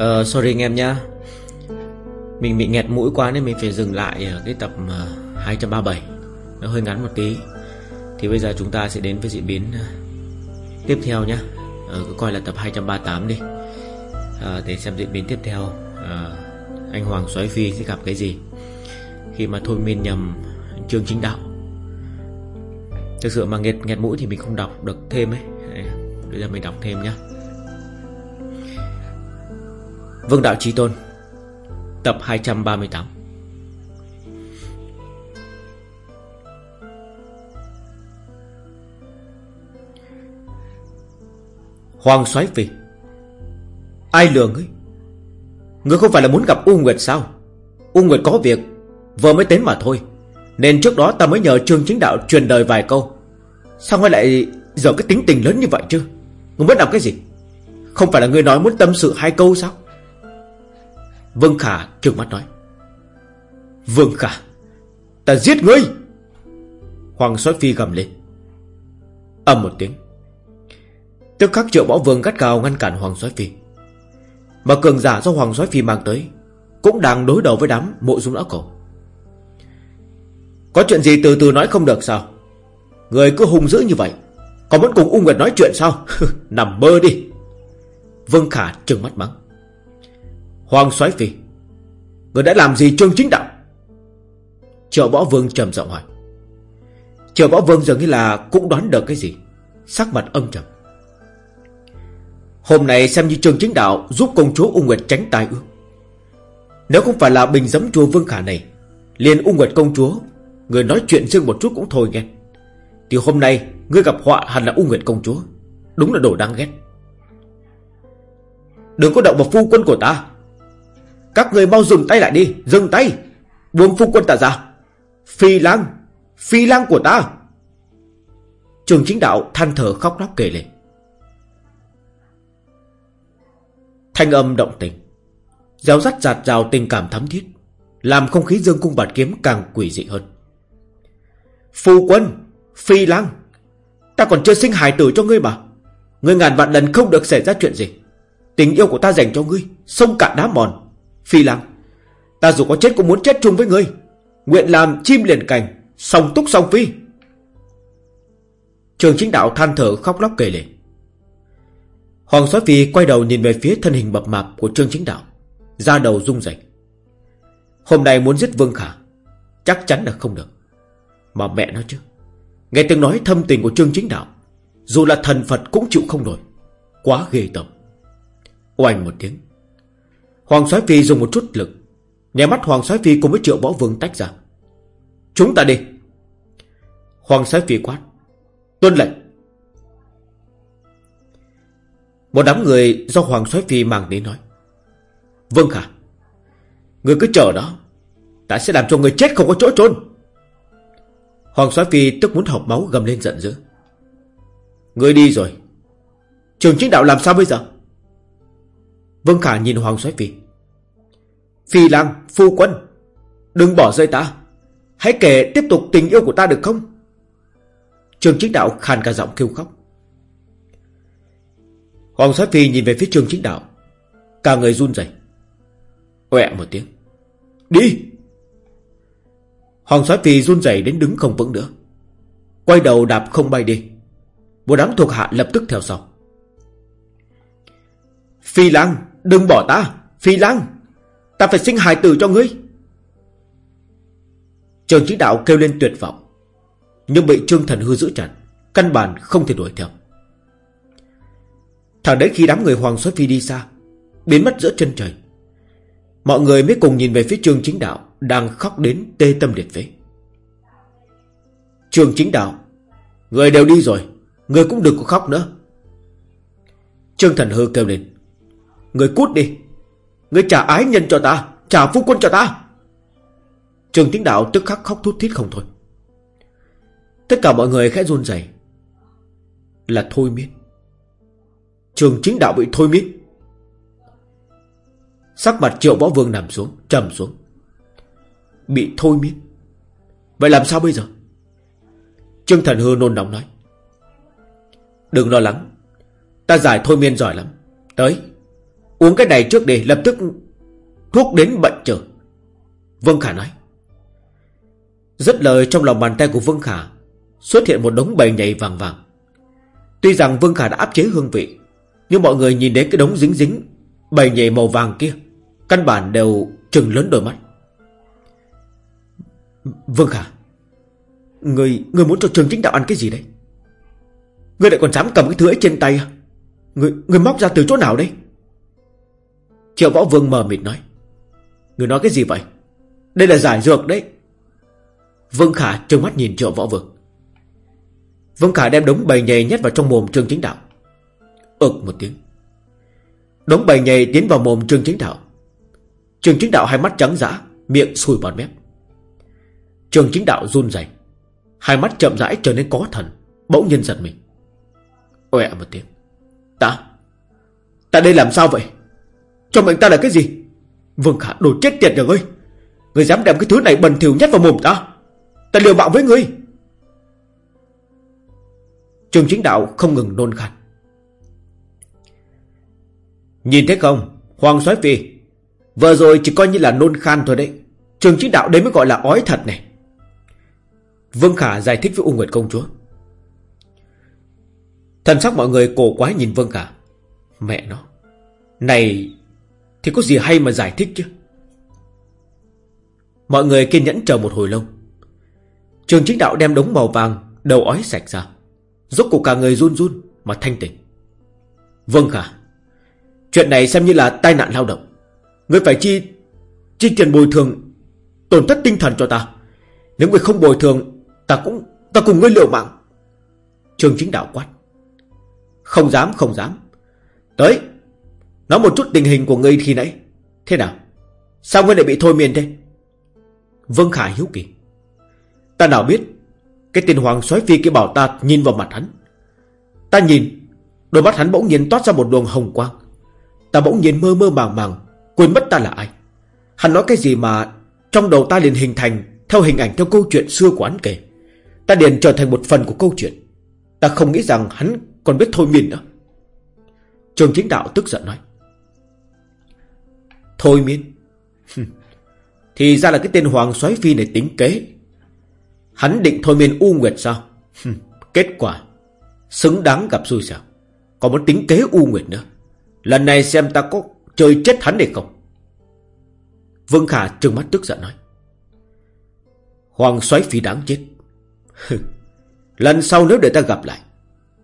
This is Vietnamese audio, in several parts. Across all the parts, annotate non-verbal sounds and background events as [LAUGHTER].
Ờ sorry anh em nhá. Mình bị nghẹt mũi quá nên mình phải dừng lại ở cái tập ờ, 237 Nó hơi ngắn một tí. Thì bây giờ chúng ta sẽ đến với diễn biến ờ, tiếp theo nhá. Ờ, Cứ coi là tập 238 đi. Ờ, Để xem diễn biến tiếp theo. Ờ, Anh Hoàng Xoáy Phi sẽ gặp cái gì. Khi mà thôi miên nhầm chương chính đạo. Thực sự mà nghẹt, nghẹt mũi thì mình không đọc được thêm ấy. Bây giờ mình đọc thêm nhá. Vương Đạo Trí Tôn, Tập 238 Hoàng soái phi, Ai lừa ngươi? Ngươi không phải là muốn gặp U Nguyệt sao? U Nguyệt có việc, Vừa mới đến mà thôi, Nên trước đó ta mới nhờ Trương Chính Đạo truyền đời vài câu. Sao ngươi lại Giờ cái tính tình lớn như vậy chứ? Ngươi muốn làm cái gì? Không phải là ngươi nói muốn tâm sự hai câu sao? Vương Khả trừng mắt nói. Vương Khả, Ta giết ngươi! Hoàng soái phi gầm lên. Âm một tiếng. Tức khắc triệu võ vương gắt gao ngăn cản Hoàng soái phi. Mà cường giả do Hoàng soái phi mang tới Cũng đang đối đầu với đám mộ dung lão cổ. Có chuyện gì từ từ nói không được sao? Người cứ hung dữ như vậy Còn muốn cùng ung Nguyệt nói chuyện sao? [LAUGHS] Nằm mơ đi. Vương Khả trừng mắt mắng. Hoàng soái phi. Người đã làm gì trương chính đạo? Triệu võ vương trầm giọng hỏi. Triệu võ vương dường như là Cũng đoán được cái gì. Sắc mặt âm trầm. Hôm nay xem như trường chính đạo Giúp công chúa ung Nguyệt tránh tai ương. Nếu không phải là bình giấm chùa vương khả này, liền ung Nguyệt công chúa, Người nói chuyện riêng một chút cũng thôi nghe. Thì hôm nay Ngươi gặp họa hẳn là ung Nguyệt công chúa. Đúng là đồ đáng ghét. Đừng có động vào phu quân của ta. Các người mau dừng tay lại đi, Dừng tay. Buông phu quân ta ra. Phi lang Phi lang của ta. Trường chính đạo than thở khóc lóc kể lên Thanh âm động tình. Giáo dắt giạt rào tình cảm thắm thiết, Làm không khí dương cung bạt kiếm càng quỷ dị hơn. Phu quân, Phi lang, Ta còn chưa sinh hài tử cho ngươi mà. Ngươi ngàn vạn lần không được xảy ra chuyện gì. Tình yêu của ta dành cho ngươi, Sông cạn đá mòn. Phi lang. Ta dù có chết cũng muốn chết chung với ngươi. Nguyện làm chim liền cành, Song túc song phi. Trường chính đạo than thở khóc lóc kể lệ Hoàng soái phi quay đầu nhìn về phía thân hình mập mạp của Trương Chính Đạo ra đầu rung rẩy. Hôm nay muốn giết Vương Khả, Chắc chắn là không được. Mà mẹ nói chứ, Nghe từng nói thâm tình của Trương Chính Đạo, Dù là thần Phật cũng chịu không nổi. Quá ghê tởm. Oanh một tiếng. Hoàng soái phi dùng một chút lực. Nhà mắt Hoàng soái phi cùng với triệu võ vương tách ra. Chúng ta đi. Hoàng soái phi quát. Tuân lệnh. Một đám người do Hoàng soái phi mang đến nói. Vâng khả, Người cứ chờ đó. Ta sẽ làm cho người chết không có chỗ trốn Hoàng soái phi tức muốn học máu gầm lên giận dữ. Người đi rồi. Trường chính đạo làm sao bây giờ? Vương khả nhìn Hoàng soái phi. Phi lang, phu quân Đừng bỏ rơi ta. Hãy kể tiếp tục tình yêu của ta được không? Trường chính đạo khàn cả giọng kêu khóc. Hoàng soái phi nhìn về phía trường chính đạo. Cả người run rẩy. Quẹ một tiếng. Đi! Hoàng soái phi run rẩy đến đứng không vững nữa. Quay đầu đạp không bay đi. Một đám thuộc hạ lập tức theo sau. Phi lang Đừng bỏ ta, Phi lang Ta phải sinh hài tử cho ngươi. Trường chính đạo kêu lên tuyệt vọng, Nhưng bị Trương Thần Hư giữ chặt, Căn bản không thể đuổi theo. Thẳng đến khi đám người Hoàng Xuất Phi đi xa, Biến mất giữa chân trời, Mọi người mới cùng nhìn về phía trường chính đạo Đang khóc đến tê tâm liệt phế. Trường chính đạo, Người đều đi rồi, Người cũng đừng có khóc nữa. Trương Thần Hư kêu lên Người cút đi. Người trả ái nhân cho ta, Trả phu quân cho ta. Trường chính đạo tức khắc khóc thút thít không thôi. Tất cả mọi người khẽ run rẩy. Là thôi miết. Trường chính đạo bị thôi miết. Sắc mặt triệu võ vương nằm xuống, trầm xuống. Bị thôi miết. Vậy làm sao bây giờ? Trương thần hư nôn nóng nói. Đừng lo lắng. Ta giải thôi miên giỏi lắm. Tới. Uống cái này trước đi Lập tức thuốc đến bệnh chờ Vương Khả nói. Rất lời trong lòng bàn tay của Vương Khả Xuất hiện một đống bầy nhảy vàng vàng. Tuy rằng Vương Khả đã áp chế hương vị Nhưng mọi người nhìn đến cái đống dính dính Bầy nhảy màu vàng kia Căn bản đều trừng lớn đôi mắt. Vương Khả Người, người muốn cho trường chính đạo ăn cái gì đấy? Người lại còn dám cầm cái thứ ấy trên tay à? Người, người móc ra từ chỗ nào đấy Triệu võ vương mờ mịt nói. Người nói cái gì vậy? Đây là giải dược đấy. Vương Khả trừng mắt nhìn triệu võ vương. Vương Khả đem đống bầy nhầy nhét vào trong mồm Trương Chính Đạo. Ực một tiếng. Đống bầy nhầy tiến vào mồm Trương Chính Đạo. Trương Chính Đạo hai mắt trắng dã, Miệng sùi bọt mép. Trương Chính Đạo run rẩy. Hai mắt chậm rãi trở nên có thần, Bỗng nhiên giật mình. Oẹ một tiếng. Ta? Ta đây làm sao vậy? Cho mệnh ta là cái gì? Vương Khả đồ chết tiệt rồi ngươi Người dám đem cái thứ này bẩn thỉu nhét vào mồm ta. Ta liều mạng với ngươi Trường chính đạo không ngừng nôn khan. Nhìn thấy không? Hoàng soái phi, Vừa rồi chỉ coi như là nôn khan thôi đấy. Trường chính đạo đấy mới gọi là ói thật này. Vương Khả giải thích với U Nguyệt công chúa. Thần sắc mọi người cổ quái nhìn Vương Khả. Mẹ nó. Này thì có gì hay mà giải thích chứ? Mọi người kiên nhẫn chờ một hồi lâu. Trường chính đạo đem đống màu vàng, Đầu ói sạch ra. Rốt cuộc cả người run run Mà thanh tỉnh. Vâng khả Chuyện này xem như là tai nạn lao động. Ngươi phải chi Chi tiền bồi thường, Tổn thất tinh thần cho ta. Nếu ngươi không bồi thường, Ta cũng, Ta cùng ngươi liều mạng. Trường chính đạo quát. Không dám không dám. Tới Nói một chút tình hình của ngươi khi nãy. Thế nào? Sao ngươi lại bị thôi miên thế? Vâng Khả hiếu kỳ. Ta nào biết, cái tên hoàng soái phi kia bảo ta nhìn vào mặt hắn. Ta nhìn, Đôi mắt hắn bỗng nhiên toát ra một luồng hồng quang. Ta bỗng nhiên mơ mơ màng màng, Quên mất ta là ai. Hắn nói cái gì mà Trong đầu ta liền hình thành Theo hình ảnh theo câu chuyện xưa của hắn kể. Ta liền trở thành một phần của câu chuyện. Ta không nghĩ rằng hắn còn biết thôi miên nữa. Trường chính đạo tức giận nói. Thôi miên. [LAUGHS] Thì ra là cái tên Hoàng soái Phi này tính kế. Hắn định thôi miên U Nguyệt sao? [LAUGHS] Kết quả, Xứng đáng gặp xui xẻo. Còn muốn tính kế U Nguyệt nữa. Lần này xem ta có chơi chết hắn hay không? Vương Khả trừng mắt tức giận nói. Hoàng xoáy phi đáng chết. [LAUGHS] Lần sau nếu để ta gặp lại,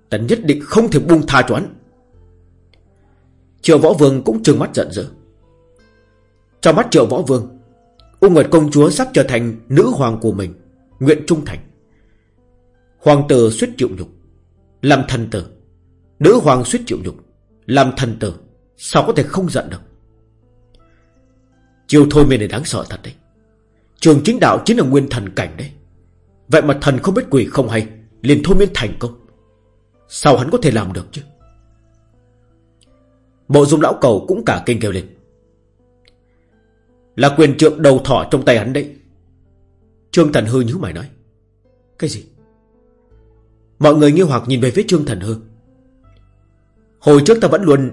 Ta nhất định không thể buông tha cho hắn. Triệu Võ Vương cũng trừng mắt giận dữ. Trong mắt Triệu Võ Vương, U Nguyệt Công Chúa sắp trở thành nữ hoàng của mình, Nguyện trung thành. Hoàng tử suýt chịu nhục Làm thần tử. Nữ hoàng suýt chịu nhục Làm thần tử, Sao có thể không giận được? Chiều thôi miên này đáng sợ thật đấy. Trường chính đạo chính là nguyên thần cảnh đấy. Vậy mà thần không biết quỷ không hay, liền thôi miên thành công. Sao hắn có thể làm được chứ? Bộ dung lão cầu cũng cả kinh kêu lên. Là quyền trượng đầu thỏ trong tay hắn đấy. Trương Thần Hư nhíu mày nói, Cái gì? Mọi người nghi hoặc nhìn về phía Trương Thần Hư. Hồi trước ta vẫn luôn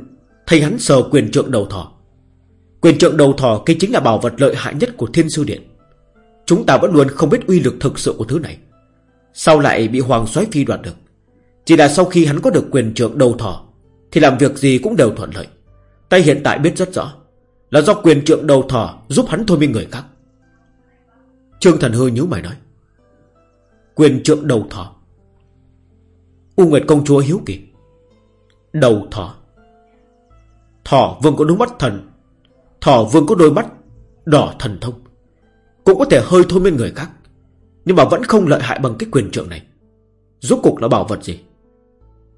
Thấy hắn sờ quyền trượng đầu thỏ. Quyền trượng đầu thỏ Cái chính là bảo vật lợi hại nhất của Thiên Sư Điện. Chúng ta vẫn luôn không biết uy lực thực sự của thứ này. Sao lại bị Hoàng soái phi đoạt được? Chỉ là sau khi hắn có được quyền trượng đầu thỏ, Thì làm việc gì cũng đều thuận lợi. Tay hiện tại biết rất rõ. Là do quyền trượng đầu thỏ giúp hắn thôi miên người khác. Trương Thần Hư nhíu mày nói, Quyền trượng đầu thỏ? U Nguyệt công chúa hiếu kỳ. Đầu thỏ? Thỏ vương có đôi mắt thần, Thỏ vương có đôi mắt Đỏ thần thông, Cũng có thể hơi thôi miên người khác, Nhưng mà vẫn không lợi hại bằng cái quyền trượng này. Rốt cục là bảo vật gì?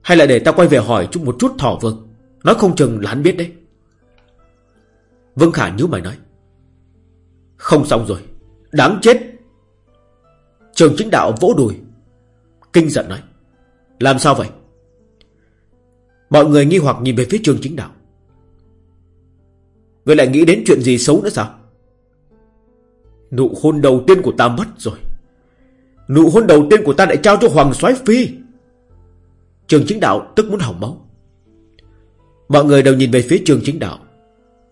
Hay là để ta quay về hỏi chút một chút thỏ vương, Nói không chừng là hắn biết đấy. Vương Khả nhíu mày nói, Không xong rồi, Đáng chết. Trường chính đạo vỗ đùi, Kinh giận nói, Làm sao vậy? Mọi người nghi hoặc nhìn về phía trường chính đạo. Người lại nghĩ đến chuyện gì xấu nữa sao? Nụ hôn đầu tiên của ta mất rồi. Nụ hôn đầu tiên của ta lại trao cho Hoàng soái Phi. Trường chính đạo tức muốn hỏng máu. Mọi người đều nhìn về phía trường chính đạo.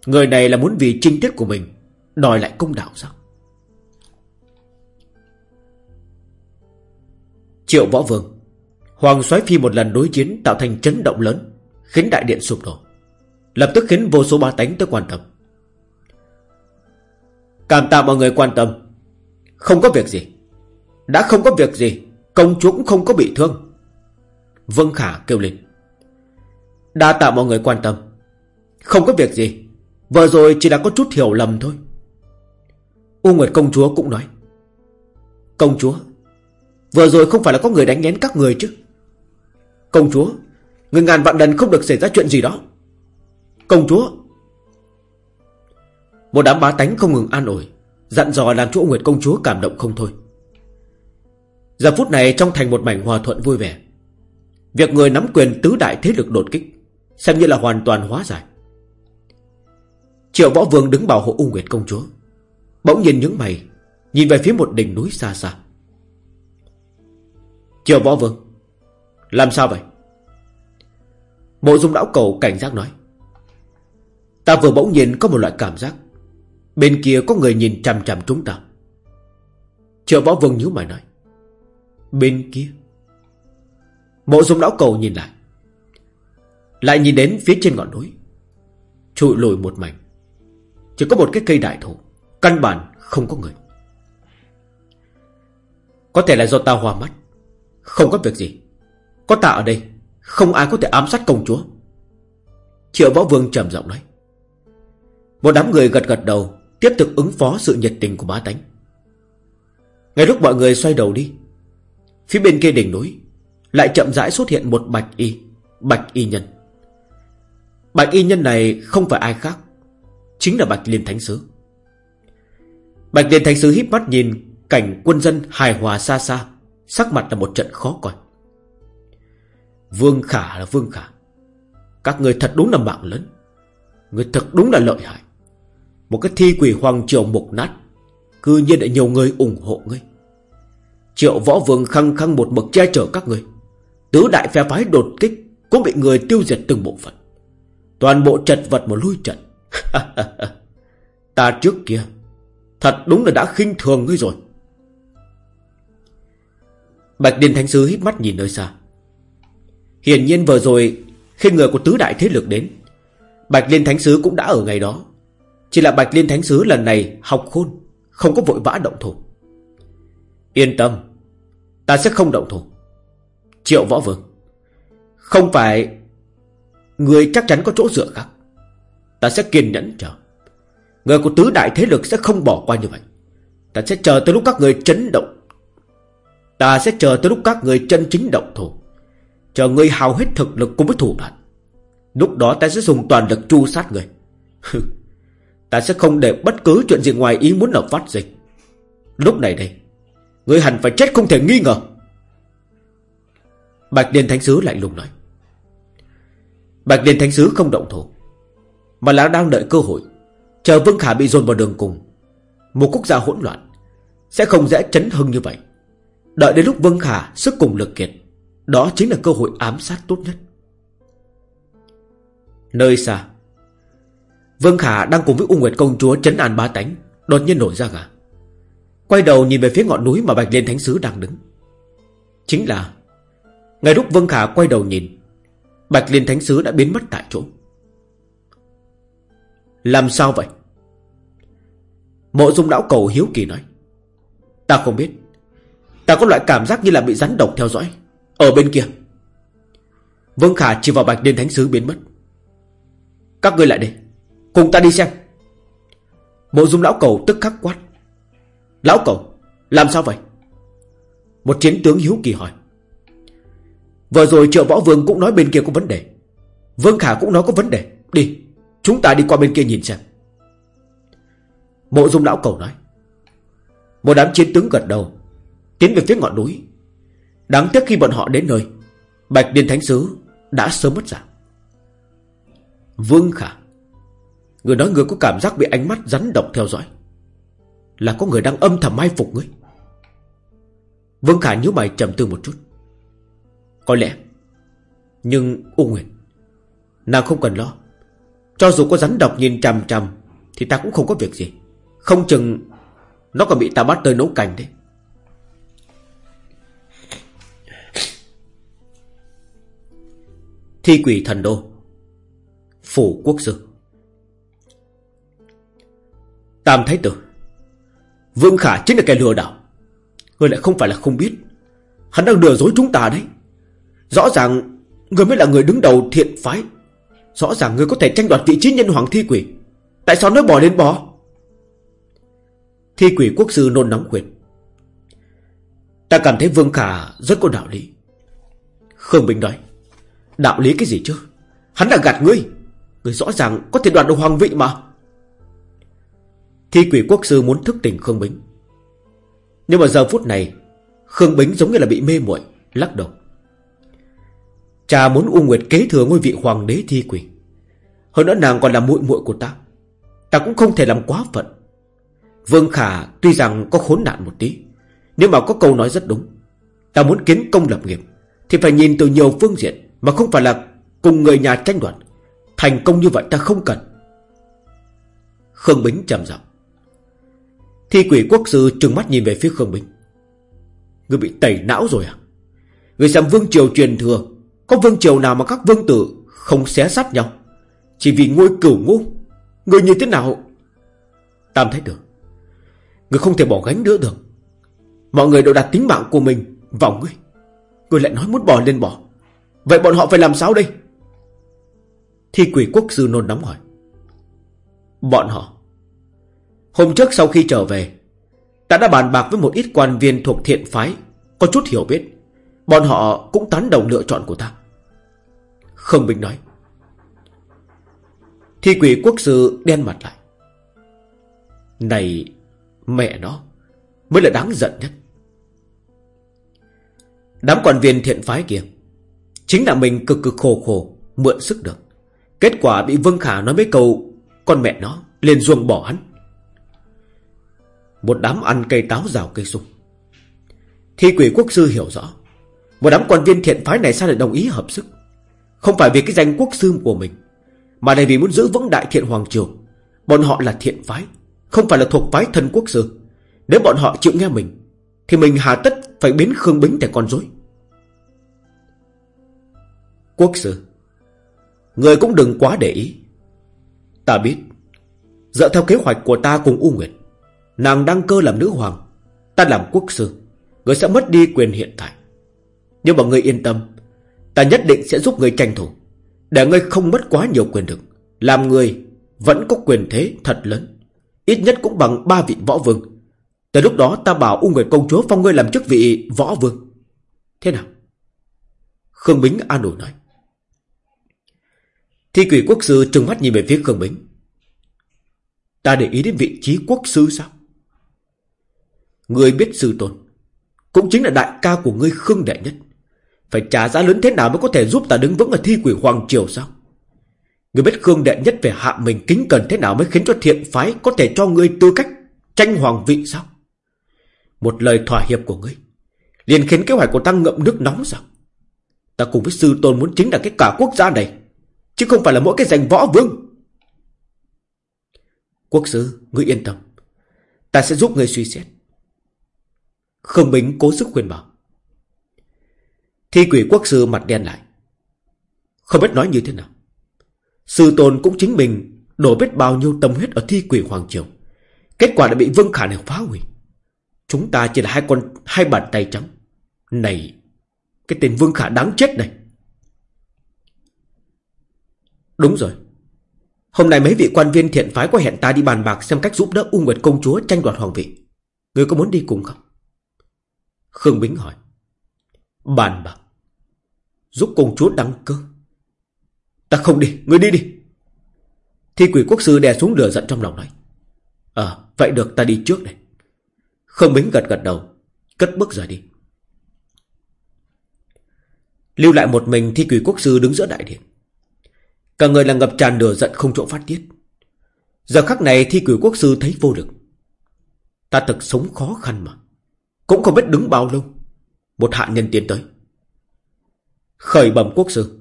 Người này là muốn vì trinh tiết của mình, Đòi lại công đạo sao? Triệu Võ Vương, Hoàng soái phi một lần đối chiến Tạo thành chấn động lớn, Khiến đại điện sụp đổ. Lập tức khiến vô số ba tánh tới quan tâm. Cảm tạ mọi người quan tâm. Không có việc gì. Đã không có việc gì, Công chúa cũng không có bị thương. Vân Khả kêu lên. Đa tạ mọi người quan tâm. Không có việc gì. Vừa rồi chỉ là có chút hiểu lầm thôi. U Nguyệt công chúa cũng nói, Công chúa, Vừa rồi không phải là có người đánh nhén các người chứ? Công chúa, Người ngàn vạn lần không được xảy ra chuyện gì đó. Công chúa. Một đám bá tánh không ngừng an ủi, Dặn dò làm chỗ Nguyệt công chúa cảm động không thôi. Giờ phút này trong thành một mảnh hòa thuận vui vẻ, Việc người nắm quyền tứ đại thế lực đột kích, Xem như là hoàn toàn hóa giải. Triệu võ vương đứng bảo hộ U Nguyệt công chúa. Bỗng nhìn những mày, Nhìn về phía một đỉnh núi xa xa. Triệu võ vương, Làm sao vậy? Mộ dung lão cầu cảnh giác nói. Ta vừa bỗng nhìn có một loại cảm giác. Bên kia có người nhìn chằm chằm chúng ta. Triệu võ vương nhíu mày nói. Bên kia. Mộ dung lão cầu nhìn lại. Lại nhìn đến phía trên ngọn núi. Trụi lùi một mảnh. Chỉ có một cái cây đại thụ, Căn bản không có người. Có thể là do ta hoa mắt, Không có việc gì. Có ta ở đây, Không ai có thể ám sát công chúa. Triệu võ vương trầm giọng nói. Một đám người gật gật đầu, Tiếp tục ứng phó sự nhiệt tình của bá tánh. Ngay lúc mọi người xoay đầu đi, Phía bên kia đỉnh núi Lại chậm rãi xuất hiện một bạch y Bạch y nhân. Bạch y nhân này không phải ai khác Chính là Bạch Liên Thánh Sứ. Bạch Liên Thánh Sứ híp mắt nhìn Cảnh quân dân hài hòa xa xa, Sắc mặt là một trận khó coi. Vương Khả là Vương Khả. Các người thật đúng là mạng lớn. Người thật đúng là lợi hại. Một cái thi quỷ hoàng triều mục nát, Cư nhiên lại nhiều người ủng hộ ngươi. Triệu võ vương khăng khăng một bậc che chở các người. Tứ đại phe phái đột kích Cũng bị người tiêu diệt từng bộ phận. Toàn bộ chật vật một lui trận. [LAUGHS] Ta trước kia, Thật đúng là đã khinh thường ngươi rồi. Bạch Điền Thánh Sứ hít mắt nhìn nơi xa. Hiển nhiên vừa rồi, Khi người của tứ đại thế lực đến, Bạch Liên Thánh Sứ cũng đã ở ngày đó. Chỉ là Bạch Liên Thánh Sứ lần này Học khôn, Không có vội vã động thủ. Yên tâm, Ta sẽ không động thủ. Triệu Võ Vương, Không phải Người chắc chắn có chỗ dựa khác. Ta sẽ kiên nhẫn chờ. Người của tứ đại thế lực sẽ không bỏ qua như vậy. Ta sẽ chờ tới lúc các người chấn động. Ta sẽ chờ tới lúc các người chân chính động thủ. Chờ người hào hết thực lực cùng với thủ đoạn. Lúc đó ta sẽ dùng toàn lực tru sát người. Ta sẽ không để bất cứ chuyện gì ngoài ý muốn ở phát dịch Lúc này đây, Người hẳn phải chết không thể nghi ngờ. Bạch Liên Thánh Sứ lạnh lùng nói Bạch Liên Thánh Sứ không động thủ. Mà là đang đợi cơ hội. Chờ Vương Khả bị dồn vào đường cùng. Một quốc gia hỗn loạn. Sẽ không dễ chấn hưng như vậy. Đợi đến lúc Vương Khả sức cùng lực kiệt, Đó chính là cơ hội ám sát tốt nhất. Nơi xa, Vương Khả đang cùng với U Nguyệt Công Chúa chấn an ba tánh, Đột nhiên nổi ra gà. Quay đầu nhìn về phía ngọn núi mà Bạch Liên Thánh Sứ đang đứng. Chính là, Ngay lúc Vương Khả quay đầu nhìn, Bạch Liên Thánh Sứ đã biến mất tại chỗ. Làm sao vậy? Mộ dung lão cầu hiếu kỳ nói. Ta không biết. Ta có loại cảm giác như là bị rắn độc theo dõi. Ở bên kia. Vương Khả chỉ vào Bạch điên Thánh Sứ biến mất. Các ngươi lại đây Cùng ta đi xem. Mộ dung lão cầu tức khắc quát. Lão cầu, Làm sao vậy? Một chiến tướng hiếu kỳ hỏi. Vừa rồi triệu võ vương cũng nói bên kia có vấn đề. Vương Khả cũng nói có vấn đề. Đi. Chúng ta đi qua bên kia nhìn xem. Mộ dung lão cầu nói. Một đám chiến tướng gật đầu, Tiến về phía ngọn núi. Đáng tiếc khi bọn họ đến nơi, Bạch Điên Thánh Sứ đã sớm mất dạng. Vương Khả, Người nói người có cảm giác bị ánh mắt rắn độc theo dõi, Là có người đang âm thầm mai phục ngươi. Vương Khả nhíu mày trầm tư một chút. Có lẽ, Nhưng U Nguyệt Nàng không cần lo. Cho dù có rắn độc nhìn chằm chằm, Thì ta cũng không có việc gì. Không chừng Nó còn bị ta bắt tới nấu canh đấy. Thi quỷ thần đô, Phủ quốc sư. Tam Thái Tử, Vương Khả chính là kẻ lừa đảo. Người lại không phải là không biết. Hắn đang lừa dối chúng ta đấy. Rõ ràng Người mới là người đứng đầu thiện phái. Rõ ràng người có thể tranh đoạt vị trí nhân hoàng thi quỷ. Tại sao nói bỏ lên bỏ? Thi quỷ quốc sư nôn nóng khuyên. Ta cảm thấy Vương Khả rất có đạo lý. Khương Bình nói, Đạo lý cái gì chứ? Hắn đã gạt ngươi. Ngươi rõ ràng có thể đoạt được hoàng vị mà. Thi quỷ quốc sư muốn thức tỉnh Khương Bính Nhưng mà giờ phút này, Khương Bính giống như là bị mê muội, Lắc đầu. Cha muốn U Nguyệt kế thừa ngôi vị hoàng đế thi quỷ. Hơn nữa nàng còn là muội muội của ta. Ta cũng không thể làm quá phận. Vương Khả tuy rằng có khốn nạn một tí, Nhưng mà có câu nói rất đúng. Ta muốn kiến công lập nghiệp, Thì phải nhìn từ nhiều phương diện, Mà không phải là cùng người nhà tranh đoạt. Thành công như vậy ta không cần. Khương Bính trầm giọng. Thi quỷ quốc sư trừng mắt nhìn về phía Khương Bính. Người bị tẩy não rồi à? Người xem vương triều truyền thừa có vương triều nào mà các vương tử Không xé sát nhau? Chỉ vì ngôi cửu ngu Người như thế nào? Tam thấy được Người không thể bỏ gánh nữa được. Mọi người đều đặt tính mạng của mình vào ngươi. Người lại nói muốn bỏ lên bỏ. Vậy bọn họ phải làm sao đây? Thi quỷ quốc sư nôn nóng hỏi. Bọn họ. Hôm trước sau khi trở về, Ta đã bàn bạc với một ít quan viên thuộc thiện phái, Có chút hiểu biết. Bọn họ cũng tán đồng lựa chọn của ta. Không Bình nói. Thi quỷ quốc sư đen mặt lại. Này, Mẹ nó, Mới là đáng giận nhất. Đám quan viên thiện phái kia, Chính là mình cực cực khổ khổ, Mượn sức được. Kết quả bị Vương Khả nói mấy câu, Con mẹ nó liền ruồng bỏ hắn. Một đám ăn cây táo rào cây sung. Thi quỷ quốc sư hiểu rõ, Một đám quan viên thiện phái này sao lại đồng ý hợp sức? Không phải vì cái danh quốc sư của mình, Mà là vì muốn giữ vững đại thiện hoàng triều. Bọn họ là thiện phái, Không phải là thuộc phái thân quốc sư. Nếu bọn họ chịu nghe mình, Thì mình hà tất phải biến Khương Bính thành con rối. Quốc sư, Người cũng đừng quá để ý. Ta biết, Dựa theo kế hoạch của ta cùng U Nguyệt, Nàng đăng cơ làm nữ hoàng, Ta làm quốc sư, Người sẽ mất đi quyền hiện tại. Nhưng mà người yên tâm Ta nhất định sẽ giúp ngươi tranh thủ Để ngươi không mất quá nhiều quyền lực, Làm người vẫn có quyền thế thật lớn, Ít nhất cũng bằng ba vị võ vương Từ lúc đó ta bảo U Nguyệt công chúa phong ngươi làm chức vị võ vương Thế nào Khương Bính an ủi nói Thi quỷ quốc sư trừng mắt nhìn về phía Khương Bính. Ta để ý đến vị trí quốc sư sao? Người biết sư tôn. Cũng chính là đại ca của ngươi Khương Đệ Nhất. Phải trả giá lớn thế nào mới có thể giúp ta đứng vững ở thi quỷ Hoàng Triều sao? Người biết Khương Đệ Nhất về hạ mình kính cần thế nào mới khiến cho thiện phái có thể cho ngươi tư cách tranh hoàng vị sao? Một lời thỏa hiệp của ngươi, liền khiến kế hoạch của ta ngậm nước nóng sao? Ta cùng với sư tôn muốn chính là cái cả quốc gia này, Chứ không phải là mỗi cái danh võ vương Quốc sư, Ngươi yên tâm, Ta sẽ giúp ngươi suy xét Khương Bính cố sức khuyên bảo Thi quỷ quốc sư mặt đen lại. Không biết nói như thế nào. Sư tôn cũng chính mình Đổ biết bao nhiêu tâm huyết ở thi quỷ Hoàng Triều. Kết quả đã bị Vương Khả này phá hủy. Chúng ta chỉ là hai con, Hai bàn tay trắng. Này, Cái tên Vương Khả đáng chết này. Đúng rồi. Hôm nay mấy vị quan viên thiện phái có hẹn ta đi bàn bạc Xem cách giúp đỡ U Nguyệt công chúa tranh đoạt hoàng vị. Người có muốn đi cùng không? Khương Bính hỏi. Bàn bạc. Giúp công chúa đăng cơ. Ta không đi, người đi đi. Thi quỷ quốc sư đè xuống lửa giận trong lòng nói. Ờ, vậy được ta đi trước này không Bính gật gật đầu Cất bước rời đi. Lưu lại một mình thi quỷ quốc sư đứng giữa đại điện. Cả người là ngập tràn lửa giận không chỗ phát tiết. Giờ khắc này thi quỷ quốc sư thấy vô lực. Ta thật sống khó khăn mà. Cũng không biết đứng bao lâu Một hạ nhân tiến tới. Khởi bẩm quốc sư.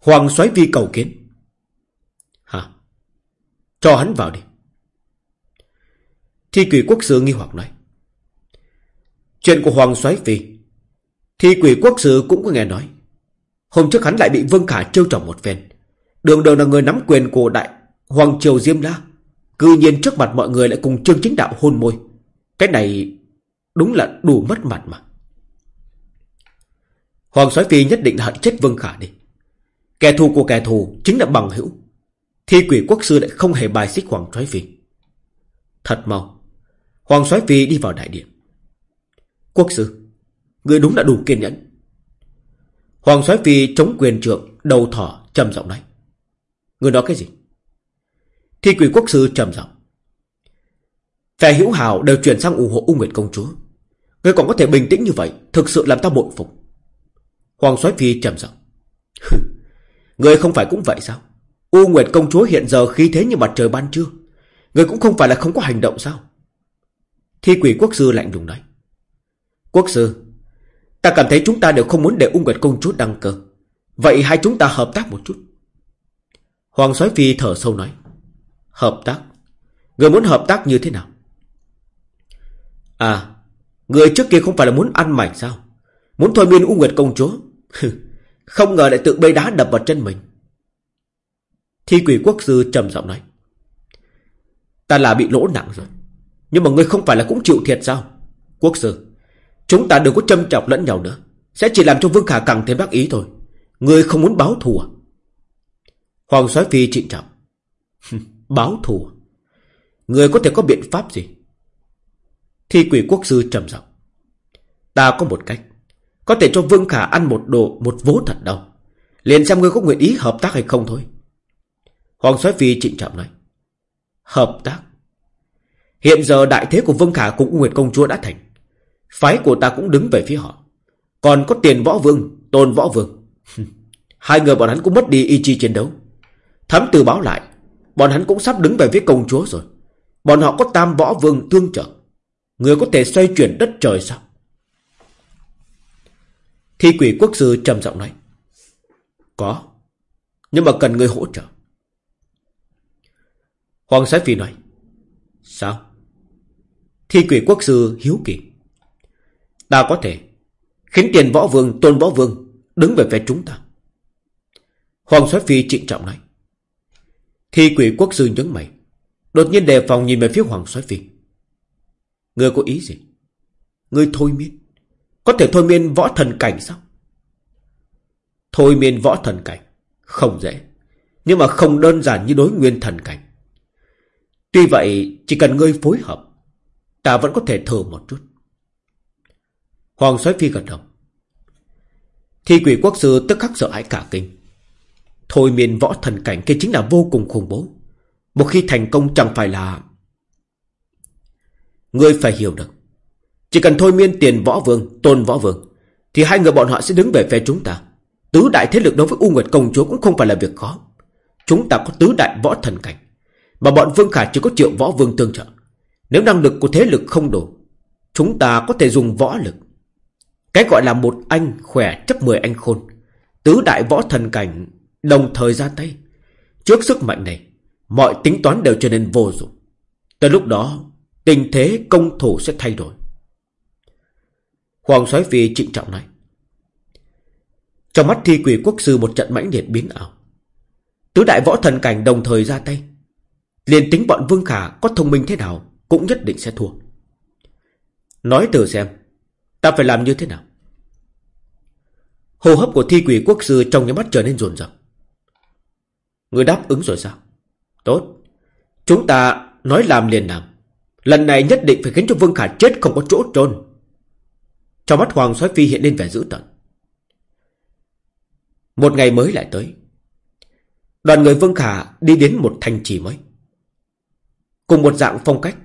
Hoàng soái vi cầu kiến. Hả? Cho hắn vào đi. Thi quỷ quốc sư nghi hoặc nói. Chuyện của Hoàng soái vi Thi quỷ quốc sư cũng có nghe nói. Hôm trước hắn lại bị Vương Khả trêu trọng một phen. Đường đường là người nắm quyền của đại Hoàng Triều Diêm La. Cư nhiên trước mặt mọi người lại cùng Trương Chính Đạo hôn môi. Cái này Đúng là đủ mất mặt mà. Hoàng soái Phi nhất định hận chết Vương Khả đi. Kẻ thù của kẻ thù Chính là bằng hữu. Thi quỷ quốc sư lại không hề bài xích Hoàng soái Phi. Thật mau, Hoàng soái Phi đi vào đại điện. Quốc sư, Người đúng là đủ kiên nhẫn. Hoàng soái Phi chống quyền trượng, Đầu thỏ, trầm giọng nói. Người nói cái gì? Thi quỷ quốc sư trầm giọng. Phe hữu hào đều chuyển sang ủng hộ U Nguyệt công chúa. Người còn có thể bình tĩnh như vậy, Thực sự làm ta bội phục. Hoàng soái phi trầm giọng. Người không phải cũng vậy sao? U Nguyệt công chúa hiện giờ khí thế như mặt trời ban trưa. Người cũng không phải là không có hành động sao? Thi quỷ quốc sư lạnh lùng nói. Quốc sư, Ta cảm thấy chúng ta đều không muốn để U Nguyệt công chúa đăng cơ. Vậy hai chúng ta hợp tác một chút. Hoàng soái phi thở sâu nói. Hợp tác? Người muốn hợp tác như thế nào? À Người trước kia không phải là muốn ăn mảnh sao? Muốn thôi miên U Nguyệt công chúa. Không ngờ lại tự bê đá đập vào chân mình. Thi quỷ quốc sư trầm giọng nói. Ta là bị lỗ nặng rồi. Nhưng mà ngươi không phải là cũng chịu thiệt sao? Quốc sư, Chúng ta đừng có châm chọc lẫn nhau nữa. Sẽ chỉ làm cho Vương Khả càng thêm bác ý thôi. Ngươi không muốn báo thù à? Hoàng soái phi trịnh trọng. Báo thù à? Người có thể có biện pháp gì? Thi quỷ quốc sư trầm giọng. Ta có một cách. Có thể cho Vương Khả ăn một đồ, Một vố thật đâu Liền xem ngươi có nguyện ý hợp tác hay không thôi. Hoàng soái phi trịnh trọng nói, Hợp tác? Hiện giờ đại thế của Vương Khả cũng Nguyệt Công Chúa đã thành. Phái của ta cũng đứng về phía họ. Còn có tiền võ vương, Tôn võ vương. [LAUGHS] Hai người bọn hắn cũng mất đi ý chí chiến đấu. Thám từ báo lại, Bọn hắn cũng sắp đứng về phía công chúa rồi. Bọn họ có tam võ vương tương trợ. Người có thể xoay chuyển đất trời sao? Thi quỷ quốc sư trầm giọng nói, Có, Nhưng mà cần người hỗ trợ. Hoàng Sái Phi nói, Sao? Thi quỷ quốc sư hiếu kỳ, Ta có thể Khiến tiền võ vương, tôn võ vương Đứng về phía chúng ta. Hoàng Soái Phi trịnh trọng nói Thi quỷ quốc sư nhấn mày, Đột nhiên đề phòng nhìn về phía Hoàng Soái Phi. Ngươi có ý gì? Ngươi thôi miên. Có thể thôi miên võ thần cảnh sao? Thôi miên võ thần cảnh, Không dễ. Nhưng mà không đơn giản như đối nguyên thần cảnh. Tuy vậy, Chỉ cần ngươi phối hợp, Ta vẫn có thể thử một chút. Hoàng soái phi gật đầu. Thi quỷ quốc sư tức khắc sợ hãi cả kinh. Thôi miên võ thần cảnh kia chính là vô cùng khủng bố. Một khi thành công chẳng phải là Ngươi phải hiểu được chỉ cần thôi miên tiền võ vương, Tôn võ vương, Thì hai người bọn họ sẽ đứng về phe chúng ta. Tứ đại thế lực đối với U Nguyệt Công Chúa Cũng không phải là việc khó. Chúng ta có tứ đại võ thần cảnh, Mà bọn Vương Khả chỉ có triệu võ vương tương trợ. Nếu năng lực của thế lực không đủ, Chúng ta có thể dùng võ lực. Cái gọi là một anh khỏe chấp mười anh khôn. Tứ đại võ thần cảnh Đồng thời ra tay. Trước sức mạnh này, Mọi tính toán đều trở nên vô dụng. Tới lúc đó, Tình thế công thủ sẽ thay đổi. Hoàng soái phi trịnh trọng nói. Trong mắt thi quỷ quốc sư một trận mãnh liệt biến ảo. Tứ đại võ thần cảnh đồng thời ra tay. Liền tính bọn Vương Khả có thông minh thế nào Cũng nhất định sẽ thua. Nói từ xem, Ta phải làm như thế nào? Hô hấp của thi quỷ quốc sư trong những mắt trở nên rồn rập. Người đáp ứng rồi sao? Tốt. Chúng ta nói làm liền làm. Lần này nhất định phải khiến cho Vương Khả chết không có chỗ trôn. Trong mắt Hoàng soái Phi hiện lên vẻ dữ tợn. Một ngày mới lại tới. Đoàn người Vương Khả đi đến một thành trì mới. Cùng một dạng phong cách,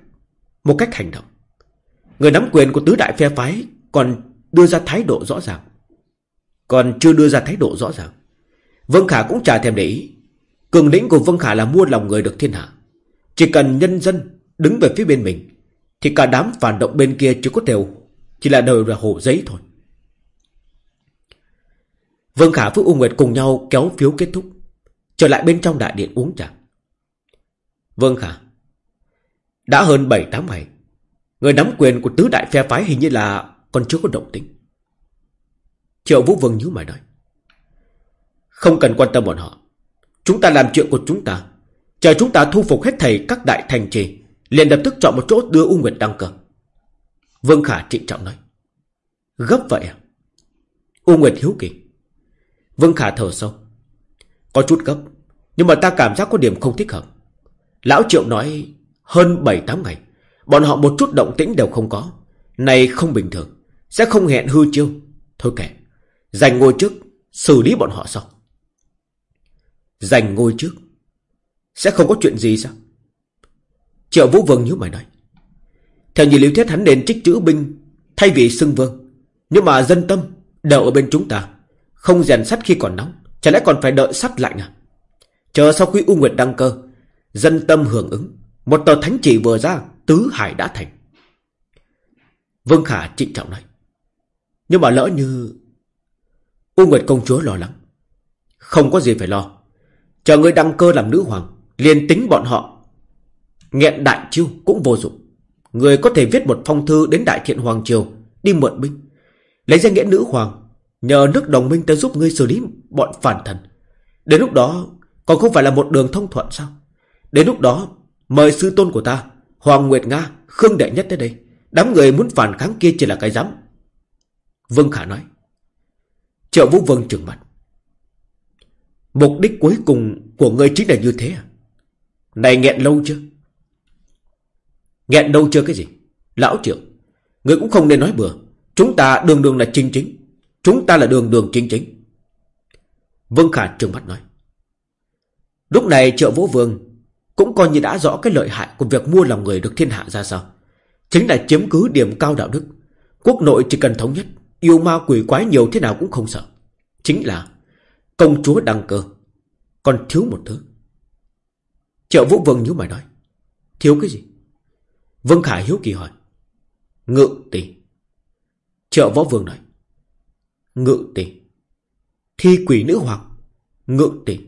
Một cách hành động. Người nắm quyền của tứ đại phe phái Còn đưa ra thái độ rõ ràng. Còn chưa đưa ra thái độ rõ ràng, Vương Khả cũng chả thèm để ý. Cường lĩnh của Vương Khả là mua lòng người được thiên hạ. Chỉ cần nhân dân đứng về phía bên mình, thì cả đám phản động bên kia chỉ có đều chỉ là đều là hồ giấy thôi. Vương Khả với U Nguyệt cùng nhau kéo phiếu kết thúc, trở lại bên trong đại điện uống trà. vương Khả, Đã hơn 7-8 ngày, Người nắm quyền của tứ đại phe phái hình như là Còn chưa có động tính Triệu Vũ Vương nhíu mày nói, Không cần quan tâm bọn họ Chúng ta làm chuyện của chúng ta, Chờ chúng ta thu phục hết thầy các đại thành trì, liền lập tức chọn một chỗ đưa U Nguyệt đăng cờ Vương Khả trịnh trọng nói. Gấp vậy à? U Nguyệt hiếu kỳ. Vương Khả thở sâu. Có chút gấp, Nhưng mà ta cảm giác có điểm không thích hợp. Lão Triệu nói Hơn 7-8 ngày, Bọn họ một chút động tĩnh đều không có. Này không bình thường, Sẽ không hẹn hư chiêu. Thôi kệ, Giành ngôi trước, Xử lý bọn họ sau. Giành ngôi trước, Sẽ không có chuyện gì sao? Triệu Vũ Vương như mày nói. Theo như lý thuyết hắn nên trích chữ binh, Thay vì xưng vương. Nhưng mà dân tâm đều ở bên chúng ta, Không rèn sắt khi còn nóng, Chả lẽ còn phải đợi sắt lạnh à? Chờ sau khi U Nguyệt đăng cơ, Dân tâm hưởng ứng, Một tờ thánh chỉ vừa ra, Tứ hải đã thành. Vương Khả trịnh trọng nói, Nhưng mà lỡ như U Nguyệt công chúa lo lắng, Không có gì phải lo. Chờ người đăng cơ làm nữ hoàng, liền tính bọn họ, Nghẹn đại chiêu cũng vô dụng. Người có thể viết một phong thư đến đại thiện hoàng triều, Đi mượn binh. Lấy danh nghĩa nữ hoàng, Nhờ nước đồng minh tới giúp ngươi xử lý bọn phản thần. Đến lúc đó, Còn không phải là một đường thông thuận sao? Đến lúc đó, Mời sư tôn của ta, Hoàng Nguyệt Nga, Khương Đệ Nhất tới đây. Đám người muốn phản kháng kia chỉ là cái dám. Vương Khả nói. Triệu Vũ Vương trừng mặt Mục đích cuối cùng của ngươi chính là như thế à? Này nghẹn lâu chưa? Nghẹn đâu chưa cái gì? Lão trưởng, Người cũng không nên nói bừa. Chúng ta đường đường là chính chính. Chúng ta là đường đường chính chính. Vương Khả trừng mắt nói. Lúc này trợ vũ vương Cũng coi như đã rõ cái lợi hại Của việc mua lòng người được thiên hạ ra sao. Chính là chiếm cứ điểm cao đạo đức. Quốc nội chỉ cần thống nhất, Yêu ma quỷ quái nhiều thế nào cũng không sợ. Chính là Công chúa đăng cơ, Còn thiếu một thứ. Triệu vũ vương nhíu mày nói, Thiếu cái gì? Vương Khải hiếu kỳ hỏi. Ngự tỷ. Trợ võ vương nói. Ngự tỷ. Thi quỷ nữ hoàng. Ngự tỷ.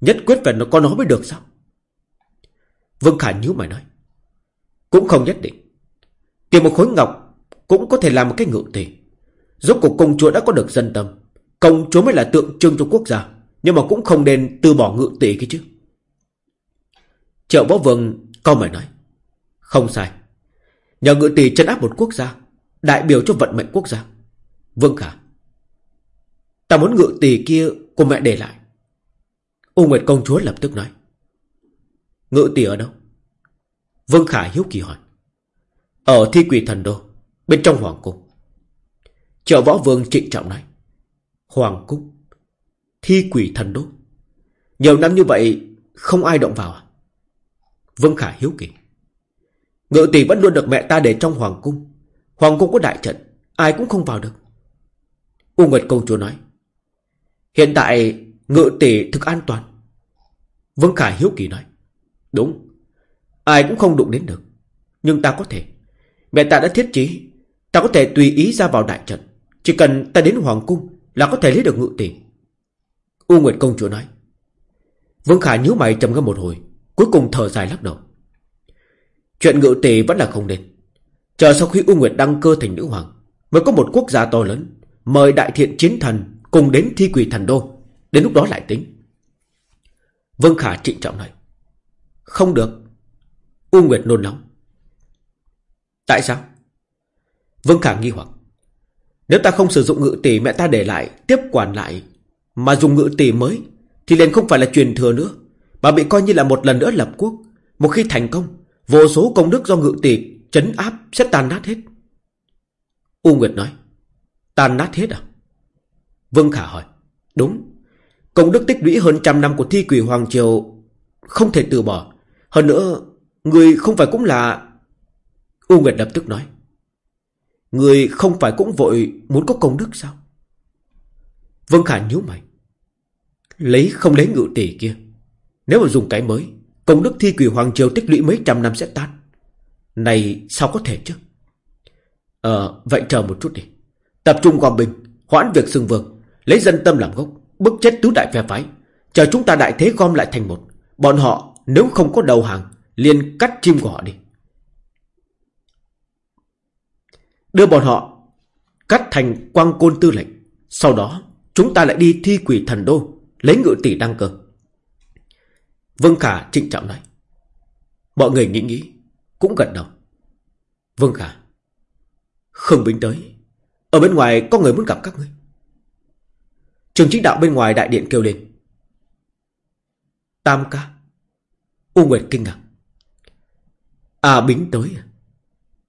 Nhất quyết phải nó có nó mới được sao? Vương Khải nhíu mày nói. Cũng không nhất định. Tìm một khối ngọc cũng có thể làm một cái ngự tỷ. Rốt cuộc công chúa đã có được dân tâm. Công chúa mới là tượng trưng cho quốc gia. Nhưng mà cũng không nên từ bỏ ngự tỷ kia chứ. Triệu võ vương câu mày nói. Không sai. Nhờ ngự tỷ chân áp một quốc gia, đại biểu cho vận mệnh quốc gia. Vương Khả. Ta muốn ngự tỷ kia của mẹ để lại. U Nguyệt công chúa lập tức nói. Ngự tỷ ở đâu? Vương Khả hiếu kỳ hỏi. Ở thi quỷ thần đô, bên trong hoàng cung. Trợ võ vương trịnh trọng nói. Hoàng cung? Thi quỷ thần đô? Nhiều năm như vậy không ai động vào à? Vương Khả hiếu kỳ. Ngự tỷ vẫn luôn được mẹ ta để trong hoàng cung. Hoàng cung có đại trận, Ai cũng không vào được. U Nguyệt công chúa nói, Hiện tại ngự tỷ thực an toàn. Vương Khải hiếu kỳ nói, Đúng, Ai cũng không đụng đến được, Nhưng ta có thể. Mẹ ta đã thiết trí, Ta có thể tùy ý ra vào đại trận. Chỉ cần ta đến hoàng cung Là có thể lấy được ngự tỷ. U Nguyệt công chúa nói. Vương Khải nhíu mày trầm ngâm một hồi, Cuối cùng thở dài lắc đầu. Chuyện ngự tỷ vẫn là không nên. Chờ sau khi U Nguyệt đăng cơ thành nữ hoàng, Mới có một quốc gia to lớn, Mời đại thiện chiến thần Cùng đến thi quỷ thần đô. Đến lúc đó lại tính. Vương Khả trịnh trọng nói, Không được. U Nguyệt nôn nóng. Tại sao? Vương Khả nghi hoặc, Nếu ta không sử dụng ngự tỷ mẹ ta để lại, Tiếp quản lại, Mà dùng ngự tỷ mới, Thì liền không phải là truyền thừa nữa, Mà bị coi như là một lần nữa lập quốc, Một khi thành công Vô số công đức do ngự tỷ chấn áp sẽ tan nát hết. U Nguyệt nói. Tan nát hết à? Vương Khả hỏi. Đúng. Công đức tích lũy hơn trăm năm của thi quỷ Hoàng Triều không thể từ bỏ. Hơn nữa, người không phải cũng là... U Nguyệt lập tức nói. Người không phải cũng vội muốn có công đức sao? Vương Khả nhíu mày. Lấy không lấy ngự tỷ kia. Nếu mà dùng cái mới Công đức thi quỷ Hoàng Triều tích lũy mấy trăm năm sẽ tan. Này, sao có thể chứ? Ờ vậy chờ một chút đi. Tập trung gom binh Hoãn việc xưng vương, Lấy dân tâm làm gốc, Bức chết tứ đại phe phái. Chờ chúng ta đại thế gom lại thành một. Bọn họ, Nếu không có đầu hàng, liền cắt chim của họ đi. Đưa bọn họ Cắt thành quang côn tư lệnh. Sau đó, chúng ta lại đi thi quỷ thần đô, Lấy ngự tỷ đăng cơ. Vương Khả, trịnh trọng nói. Mọi người nghĩ nghĩ, Cũng gật đầu. Vương Khả. Không bính tới. Ở bên ngoài có người muốn gặp các ngươi. Trường chính đạo bên ngoài đại điện kêu lên. Tam ca. U Nguyệt kinh ngạc. À bính tới. À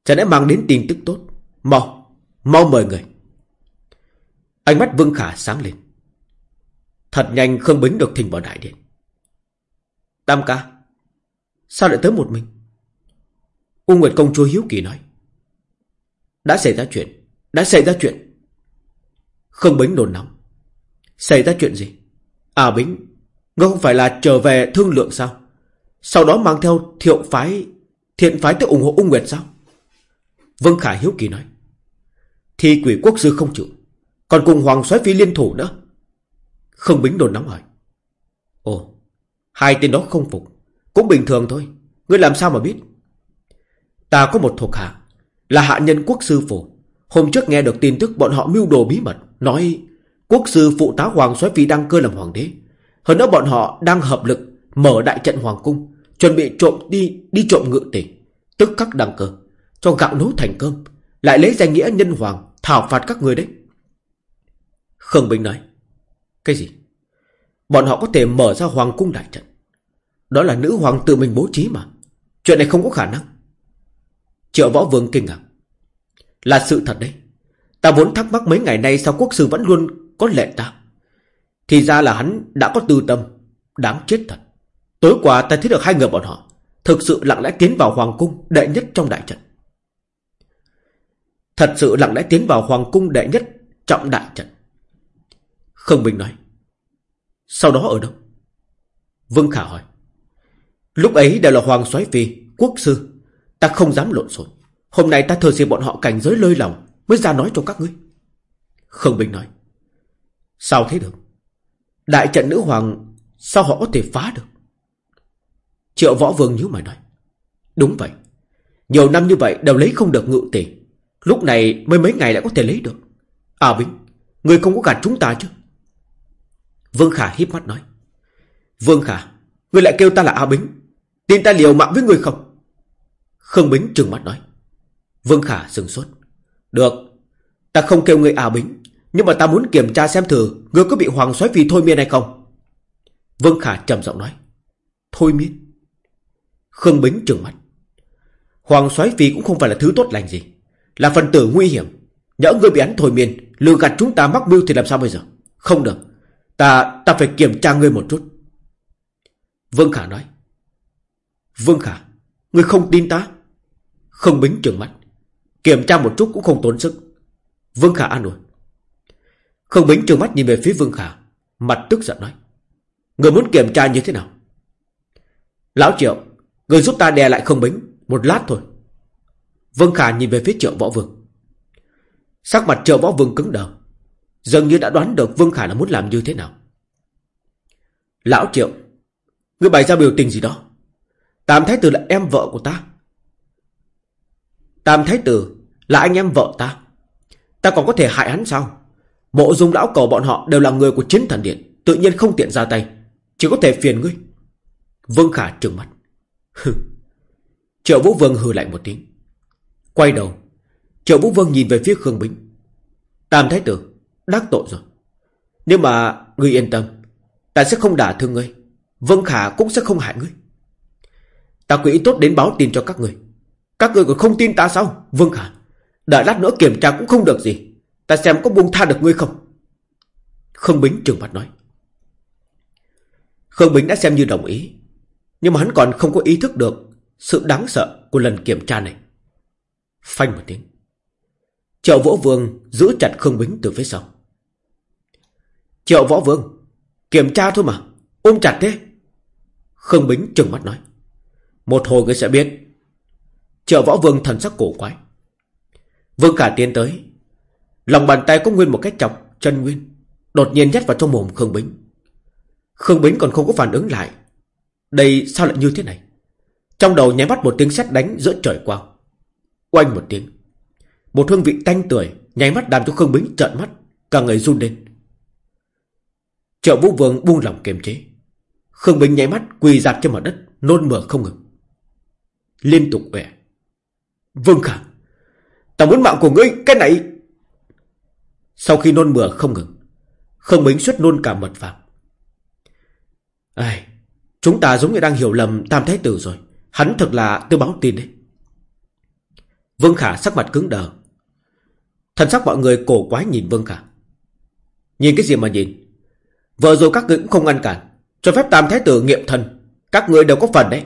Chả lẽ mang đến tin tức tốt. Mau Mau mời người. Ánh mắt Vương Khả sáng lên. Thật nhanh Khương Bính được thình vào đại điện. Tam ca, Sao lại tới một mình? U Nguyệt công chúa hiếu kỳ nói. Đã xảy ra chuyện, Đã xảy ra chuyện. Không Bính nồn nóng. Xảy ra chuyện gì? À Bính, Ngươi không phải là trở về thương lượng sao? Sau đó mang theo thiệu phái, Thiện phái tới ủng hộ ung nguyệt sao? Vương Khả hiếu kỳ nói. Thì quỷ quốc sư không chịu, Còn cùng Hoàng soái phi liên thủ nữa. Không bính đồn nóng hỏi. Ồ Hai tên đó không phục. Cũng bình thường thôi. Ngươi làm sao mà biết? Ta có một thuộc hạ, Là hạ nhân quốc sư phủ Hôm trước nghe được tin tức bọn họ mưu đồ bí mật, Nói quốc sư phụ tá hoàng soái phi đăng cơ làm hoàng đế. Hơn nữa bọn họ đang hợp lực Mở đại trận hoàng cung, Chuẩn bị trộm đi đi trộm ngự tỷ Tức khắc đăng cơ, Cho gạo nấu thành cơm, Lại lấy danh nghĩa nhân hoàng Thảo phạt các người đấy. Khương Bình nói, Cái gì? Bọn họ có thể mở ra hoàng cung đại trận. Đó là nữ hoàng tự mình bố trí mà. Chuyện này không có khả năng. Triệu võ vương kinh ngạc. Là sự thật đấy. Ta vốn thắc mắc mấy ngày nay Sao quốc sư vẫn luôn có lệ ta. Thì ra là hắn đã có tư tâm. Đáng chết thật. Tối qua ta thấy được hai người bọn họ. Thực sự lặng lẽ tiến vào hoàng cung đệ nhất trong đại trận. Thật sự lặng lẽ tiến vào hoàng cung đệ nhất trọng đại trận. Không Bình nói. Sau đó ở đâu? Vương Khả hỏi. Lúc ấy đều là hoàng soái phi Quốc sư. Ta không dám lộn xộn. Hôm nay ta thừa dịp bọn họ cảnh giới lơi lòng Mới ra nói cho các ngươi. Khương Bình nói. Sao thế được? Đại trận nữ hoàng Sao họ có thể phá được? Triệu võ vương nhíu mày nói. Đúng vậy. Nhiều năm như vậy đều lấy không được ngự tỷ Lúc này mới mấy ngày lại có thể lấy được. À vĩnh, Người không có gạt chúng ta chứ? Vương Khả híp mắt nói. Vương Khả, Người lại kêu ta là A Bính. Tin ta liều mạng với người không? Khương Bính trừng mắt nói. Vương Khả sừng sốt. Được, Ta không kêu người A Bính, nhưng mà ta muốn kiểm tra xem thử Ngươi có bị Hoàng soái vì thôi miên hay không. Vương Khả trầm giọng nói. Thôi miên? Khương Bính trừng mắt. Hoàng soái Phi cũng không phải là thứ tốt lành gì, Là phần tử nguy hiểm. Nhỡ ngươi bị án thôi miên, Lừa gạt chúng ta mắc mưu thì làm sao bây giờ? Không được. Ta ta phải kiểm tra ngươi một chút. Vương Khả nói. Vương Khả, Ngươi không tin ta? Không bính trừng mắt. Kiểm tra một chút cũng không tốn sức. Vương Khả an ủi. Không Bính trừng mắt nhìn về phía Vương Khả, Mặt tức giận nói. Người muốn kiểm tra như thế nào? Lão Triệu Người giúp ta đè lại Không Bính, Một lát thôi. Vương Khả nhìn về phía Triệu Võ Vương. Sắc mặt Triệu Võ Vương cứng đờ. Dường như đã đoán được Vương Khả là muốn làm như thế nào. Lão Triệu, ngươi bày ra biểu tình gì đó? Tam Thái Tử là em vợ của ta. Tam Thái Tử là anh em vợ ta. Ta còn có thể hại hắn sao? Mộ dung lão cầu bọn họ đều là người của chiến thần điện, Tự nhiên không tiện ra tay, Chỉ có thể phiền ngươi. Vương Khả trừng mắt. Triệu Vũ Vương hừ lạnh một tiếng. Quay đầu, Triệu Vũ Vương nhìn về phía Khương Bính. Tam Thái Tử Đắc tội rồi. Nhưng mà ngươi yên tâm, Ta sẽ không đả thương ngươi. Vương Khả cũng sẽ không hại ngươi. Ta quỹ tốt đến báo tin cho các người Các người còn không tin ta sao, Vương Khả? Đợi lát nữa kiểm tra cũng không được gì. Ta xem có buông tha được ngươi không? Khương Bính trường mặt nói. Khương Bính đã xem như đồng ý. Nhưng mà hắn còn không có ý thức được Sự đáng sợ của lần kiểm tra này. Phanh một tiếng. Triệu Võ Vương giữ chặt Khương Bính từ phía sau. Triệu Võ Vương, Kiểm tra thôi mà, Ôm chặt thế. Khương Bính trừng mắt nói. Một hồi ngươi sẽ biết. Triệu Võ Vương thần sắc cổ quái. Vương cả tiến tới. Lòng bàn tay có nguyên một cái chọc, chân nguyên, Đột nhiên nhét vào trong mồm Khương Bính. Khương Bính còn không có phản ứng lại. Đây sao lại như thế này? Trong đầu nháy mắt một tiếng sét đánh giữa trời quang. Oanh một tiếng. Một hương vị tanh tưởi Nháy mắt làm cho Khương Bính trợn mắt Cả người run lên. Triệu Vũ Vương buông lòng kiềm chế. Khương Bính nháy mắt quỳ dạp trên mặt đất Nôn mửa không ngừng. Liên tục quẹ Vương Khả Ta muốn mạng của ngươi cái này! Sau khi nôn mửa không ngừng Khương Bính xuất nôn cả mật vào Ai, Chúng ta giống như đang hiểu lầm Tam Thái Tử rồi. Hắn thật là tư báo tin đấy. Vương Khả sắc mặt cứng đờ. Thần sắc mọi người cổ quái nhìn Vương Khả. Nhìn cái gì mà nhìn? Vừa rồi các người cũng không ngăn cản. Cho phép Tam Thái Tử nghiệm thân Các người đều có phần đấy.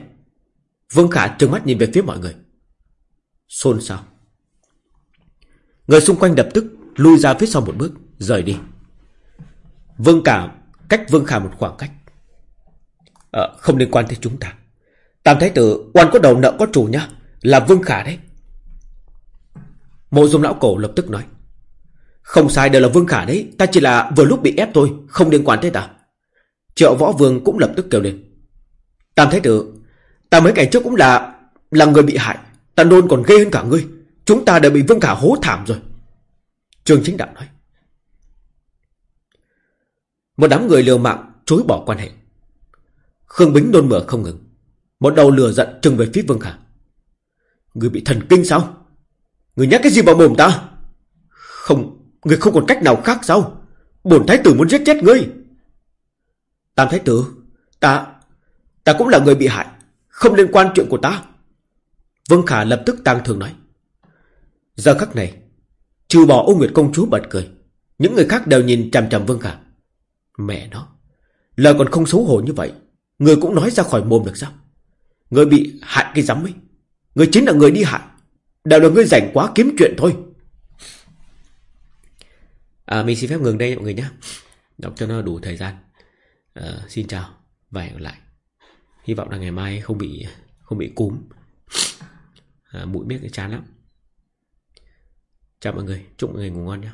Vương Khả trừng mắt nhìn về phía mọi người. Xôn xao. Người xung quanh đập tức Lui ra phía sau một bước Rời đi. Vương Khả cách Vương Khả một khoảng cách. À, Không liên quan tới chúng ta. Tam Thái Tử quan có đầu nợ có chủ nhá Là Vương Khả đấy. Mộ dung lão cổ lập tức nói, Không sai, đều là Vương Khả đấy. Ta chỉ là vừa lúc bị ép thôi, Không liên quan tới ta. Triệu võ vương cũng lập tức kêu lên, Tam Thái Tử, Ta mấy ngày trước cũng là Là người bị hại. Ta nôn còn ghê hơn cả ngươi. Chúng ta đều bị Vương Khả hố thảm rồi. Trường chính đạo nói, Một đám người liều mạng chối bỏ quan hệ. Khương Bính nôn mửa không ngừng, Một đầu lừa giận trừng về phía Vương Khả. Người bị thần kinh sao? Người nhắc cái gì vào mồm ta? Không, Người không còn cách nào khác sao? Bổn thái tử muốn giết chết ngươi. Tam thái tử, Ta Ta cũng là người bị hại, Không liên quan chuyện của ta. Vương Khả lập tức tăng thường nói. Giờ khắc này, Trừ bỏ ô Nguyệt công chúa bật cười, Những người khác đều nhìn chằm chằm Vương Khả. Mẹ nó, Lời còn không xấu hổ như vậy, Người cũng nói ra khỏi mồm được sao? Người bị hại cái rắm ấy, Người chính là người đi hại. Đều là ngươi rảnh quá kiếm chuyện thôi. À, Mình xin phép ngừng đây mọi người nhé Đọc cho nó đủ thời gian. À, Xin chào và hẹn gặp lại. Hy vọng là ngày mai không bị không bị cúm. À, Mũi biết cái chán lắm. Chào mọi người Chúc mọi người ngủ ngon nhé